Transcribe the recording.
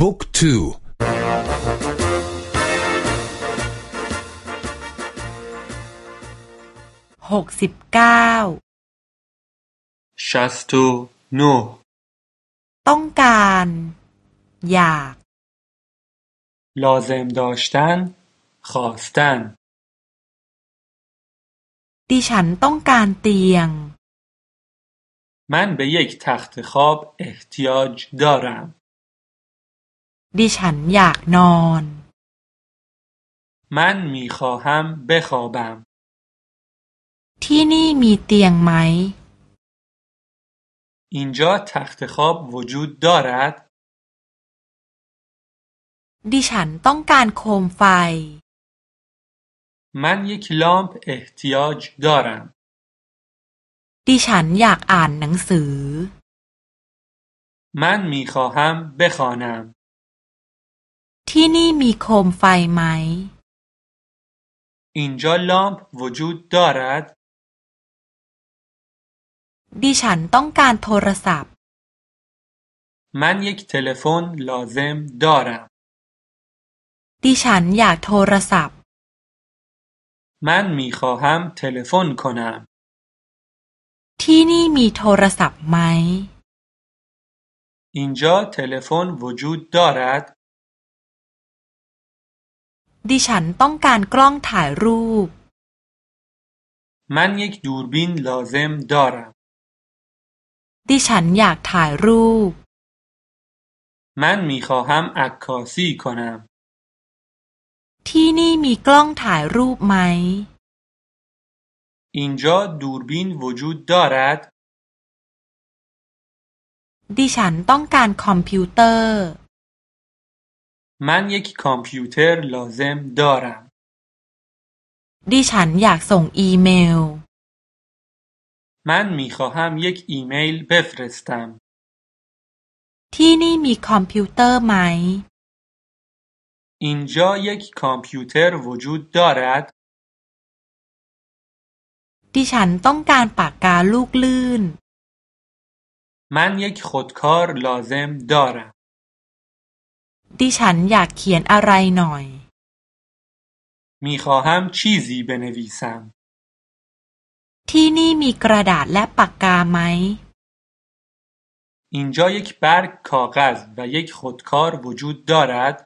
บุ๊กทูหกสิบเก้าชัสตูโนต้องการ อยาก لازم داشتن خواستن ดิฉันต้องการเตียง من به یک تخت خواب احتیاج دارم ดิฉันอยากนอน من می خواهم بخوابم ที่นี่มีเตียงไหม اینجا تخت خواب وجود دارد ดิฉันต้องการโคมไฟ من یک لامپ احتیاج دارم ดิฉันอยากอ่านหนังสือ من می خواهم بخوانم ที่นี่มีโคมไฟไหม اینجا لامپ وجود دارد ดิฉันต้องการโทรศัพท์ من یک تلفن لازم دارم ดิฉันอยากโทรศัพท์ من می خواهم تلفن کنم ที่นี่มีโทรศัพท์ไหม اینجا تلفن وجود دارد ดิฉันต้องการกล้องถ่ายรูป من یک دوربین لازم دارم ดิฉันอยากถ่ายรูป من می خواهم عکاسی کنم ที่นี่มีกล้องถ่ายรูปไหม اینجا دوربین وجود دارد ดิฉันต้องการคอมพิวเตอร์ من یک کامپیوتر لازم دارم ดิฉันอยากส่งอีเมล من می خواهم یک ایمیل بفرستم ที่นี่มีคอมพิวเตอร์ไหม اینجا یک کامپیوتر وجود دارد ดิฉันต้องการปากกาลูกลื่น من یک خودکار لازم دارم ดิฉันอยากเขียนอะไรหน่อย می خواهم چیزی بنویسم ที่นี่มีกระดาษและปากกาไหม اینجا یک برگ کاغذ و یک خودکار وجود دارد